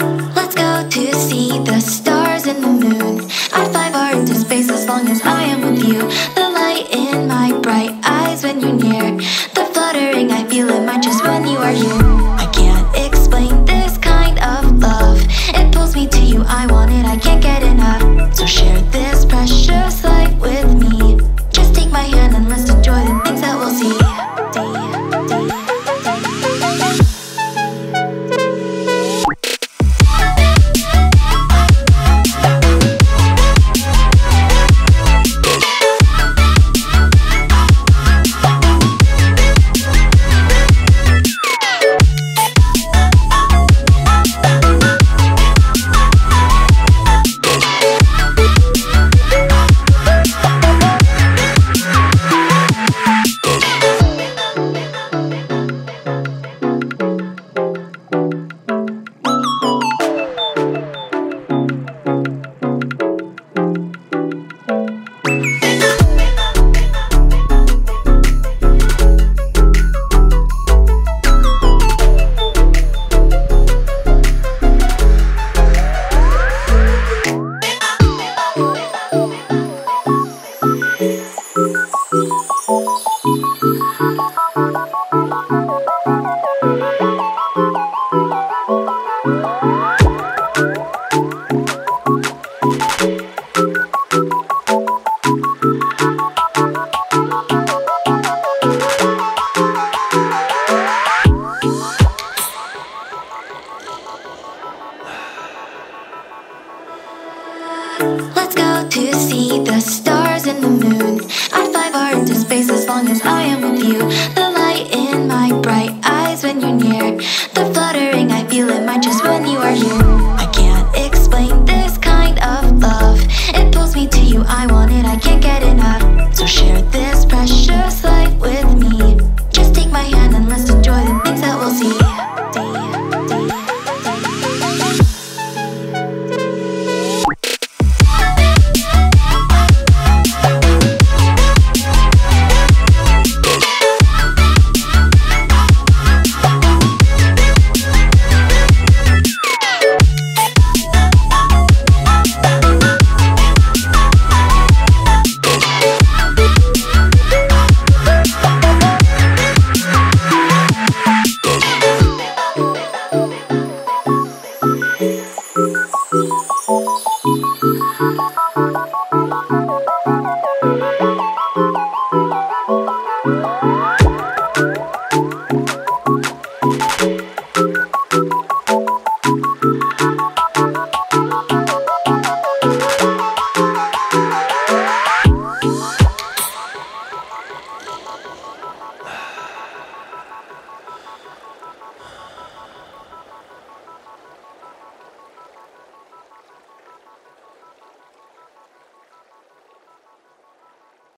Let's go to see the stars and the moon. I'd fly far into space as long as I am with you. The light in my bright eyes when you're near. The fluttering I feel in my chest when you are here. Go to see the stars